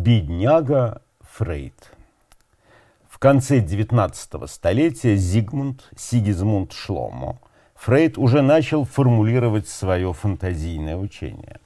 Бедняга Фрейд. В конце XIX столетия Зигмунд Сигизмунд Шломо Фрейд уже начал формулировать свое фантазийное учение.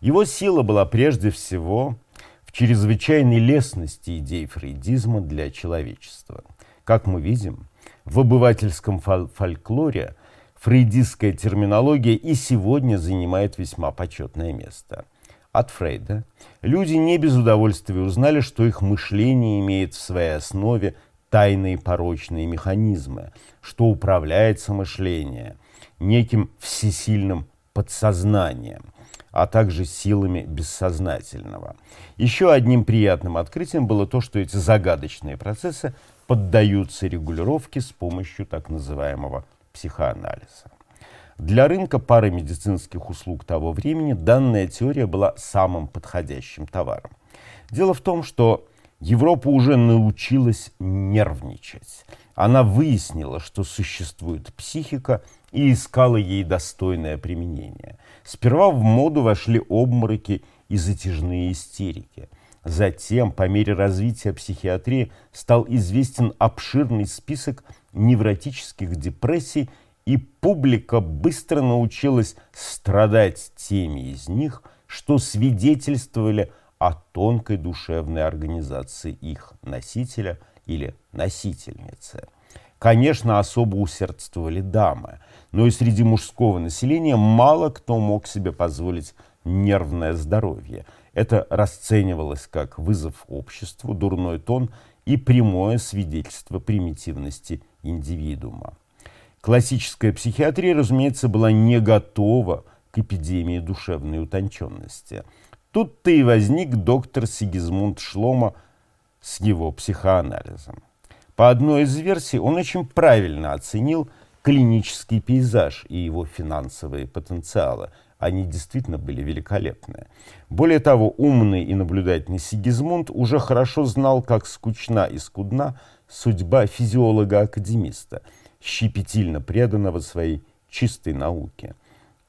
Его сила была прежде всего в чрезвычайной лестности идей фрейдизма для человечества. Как мы видим, в обывательском фольклоре фрейдистская терминология и сегодня занимает весьма почетное место – от Фрейда, люди не без удовольствия узнали, что их мышление имеет в своей основе тайные порочные механизмы, что управляется мышление неким всесильным подсознанием, а также силами бессознательного. Еще одним приятным открытием было то, что эти загадочные процессы поддаются регулировке с помощью так называемого психоанализа. Для рынка пары медицинских услуг того времени данная теория была самым подходящим товаром. Дело в том, что Европа уже научилась нервничать. Она выяснила, что существует психика и искала ей достойное применение. Сперва в моду вошли обмороки и затяжные истерики. Затем, по мере развития психиатрии, стал известен обширный список невротических депрессий и публика быстро научилась страдать теми из них, что свидетельствовали о тонкой душевной организации их носителя или носительницы. Конечно, особо усердствовали дамы, но и среди мужского населения мало кто мог себе позволить нервное здоровье. Это расценивалось как вызов обществу, дурной тон и прямое свидетельство примитивности индивидуума. Классическая психиатрия, разумеется, была не готова к эпидемии душевной утонченности. Тут-то и возник доктор Сигизмунд Шлома с его психоанализом. По одной из версий он очень правильно оценил клинический пейзаж и его финансовые потенциалы. Они действительно были великолепные. Более того, умный и наблюдательный Сигизмунд уже хорошо знал, как скучна и скудна судьба физиолога-академиста – щепетильно преданного своей чистой науке.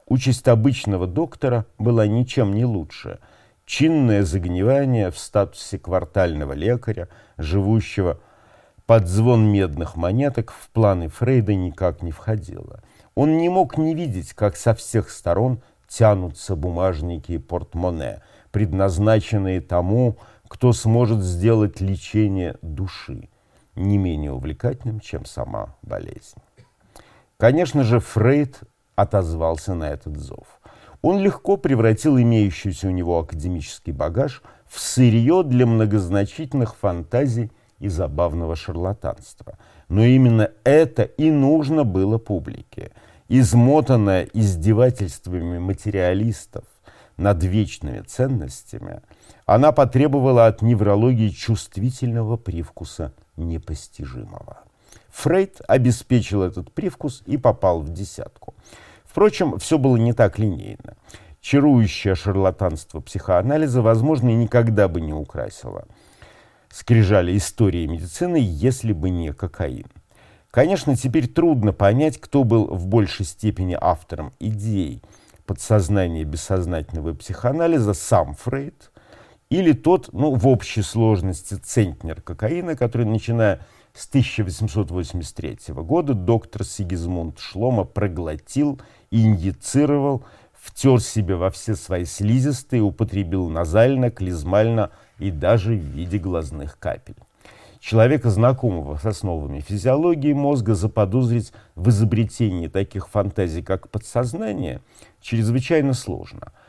Участь обычного доктора была ничем не лучше. Чинное загнивание в статусе квартального лекаря, живущего под звон медных монеток, в планы Фрейда никак не входило. Он не мог не видеть, как со всех сторон тянутся бумажники и портмоне, предназначенные тому, кто сможет сделать лечение души не менее увлекательным, чем сама болезнь. Конечно же, Фрейд отозвался на этот зов. Он легко превратил имеющийся у него академический багаж в сырье для многозначительных фантазий и забавного шарлатанства. Но именно это и нужно было публике. Измотанная издевательствами материалистов над вечными ценностями, она потребовала от неврологии чувствительного привкуса непостижимого. Фрейд обеспечил этот привкус и попал в десятку. Впрочем, все было не так линейно. Чарующее шарлатанство психоанализа, возможно, никогда бы не украсило скрижали истории медицины, если бы не кокаин. Конечно, теперь трудно понять, кто был в большей степени автором идей подсознания бессознательного психоанализа, сам Фрейд или тот, ну, в общей сложности центнер кокаина, который, начиная с 1883 года, доктор Сигизмунд Шлома проглотил, инъецировал, втер себе во все свои слизистые, употребил назально, клизмально и даже в виде глазных капель. Человека, знакомого с основами физиологии мозга, заподозрить в изобретении таких фантазий, как подсознание, чрезвычайно сложно –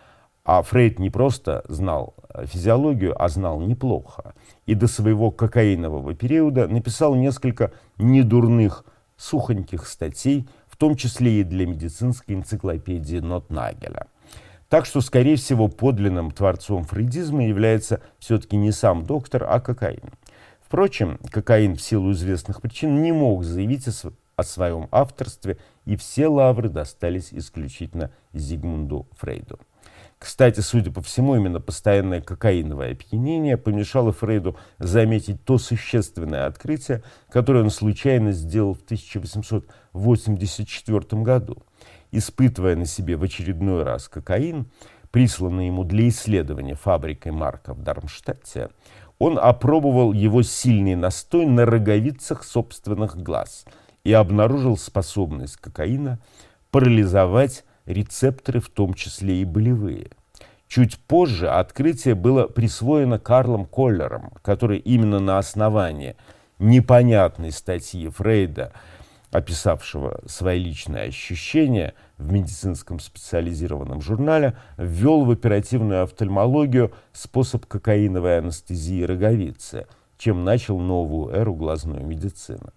а Фрейд не просто знал э, физиологию, а знал неплохо. И до своего кокаинового периода написал несколько недурных, сухоньких статей, в том числе и для медицинской энциклопедии Нотнагеля. Так что, скорее всего, подлинным творцом фрейдизма является все-таки не сам доктор, а кокаин. Впрочем, кокаин в силу известных причин не мог заявить о своем авторстве, и все лавры достались исключительно Зигмунду Фрейду. Кстати, судя по всему, именно постоянное кокаиновое опьянение помешало Фрейду заметить то существенное открытие, которое он случайно сделал в 1884 году. Испытывая на себе в очередной раз кокаин, присланный ему для исследования фабрикой Марка в Дармштадте, он опробовал его сильный настой на роговицах собственных глаз и обнаружил способность кокаина парализовать рецепторы, в том числе и болевые. Чуть позже открытие было присвоено Карлом Коллером, который именно на основании непонятной статьи Фрейда, описавшего свои личные ощущения в медицинском специализированном журнале, ввел в оперативную офтальмологию способ кокаиновой анестезии роговицы, чем начал новую эру глазной медицины.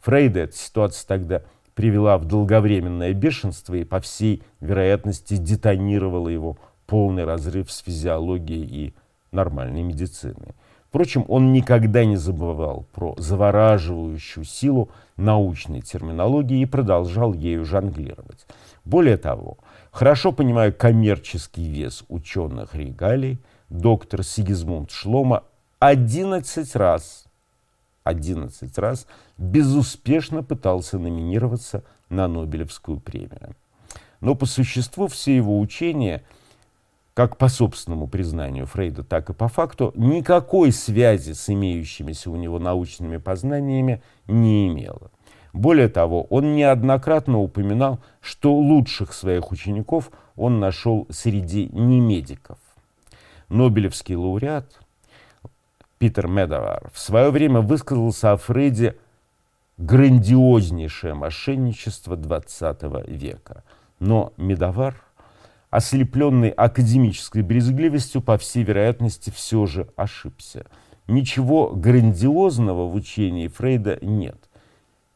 Фрейда эта ситуация тогда привела в долговременное бешенство и, по всей вероятности, детонировала его полный разрыв с физиологией и нормальной медициной. Впрочем, он никогда не забывал про завораживающую силу научной терминологии и продолжал ею жонглировать. Более того, хорошо понимая коммерческий вес ученых регалий, доктор Сигизмунд Шлома 11 раз, 11 раз безуспешно пытался номинироваться на Нобелевскую премию. Но по существу все его учения – как по собственному признанию Фрейда, так и по факту, никакой связи с имеющимися у него научными познаниями не имело. Более того, он неоднократно упоминал, что лучших своих учеников он нашел среди немедиков. Нобелевский лауреат Питер Медовар в свое время высказался о Фрейде грандиознейшее мошенничество XX века. Но Медовар ослепленный академической брезгливостью, по всей вероятности, все же ошибся. Ничего грандиозного в учении Фрейда нет.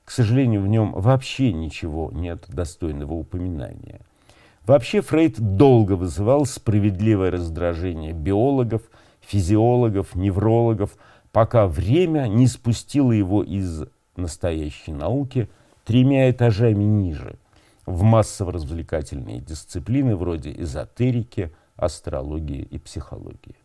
К сожалению, в нем вообще ничего нет достойного упоминания. Вообще Фрейд долго вызывал справедливое раздражение биологов, физиологов, неврологов, пока время не спустило его из настоящей науки тремя этажами ниже – в массово-развлекательные дисциплины вроде эзотерики, астрологии и психологии.